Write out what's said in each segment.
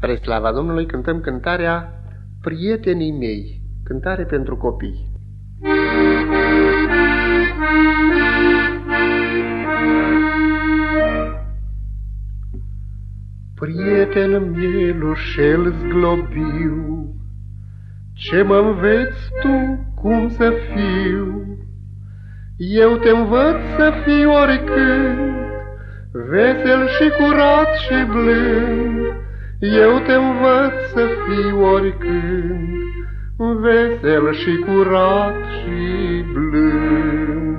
Spre slava Domnului cântăm cântarea Prietenii mei, cântare pentru copii. Prieten mielușel zglobiu, Ce mă înveți tu cum să fiu? Eu te învăț să fiu oricând, Vesel și curat și blând, eu te învăț să fii oricând, vesel și curat și blând.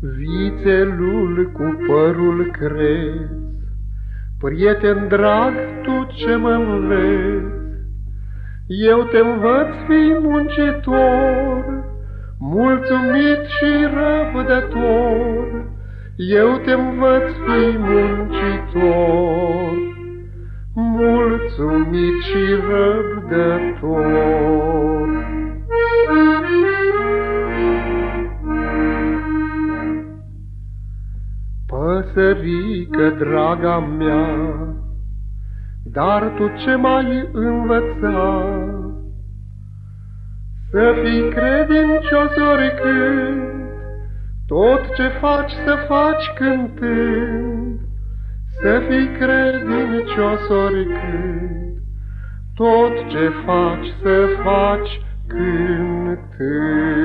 Vițelul cu părul crez, Prieten drag, tu ce mă înveți, Eu te învăț fi muncitor, Mulțumit și răbdător, eu te învăț fi muncitor, mulțumit și răbdător. Păsărică, draga mea, dar tu ce mai învăța? Să fii credincios oricând, tot ce faci să faci cântând, Să fii credincios oricând, Tot ce faci să faci cântând.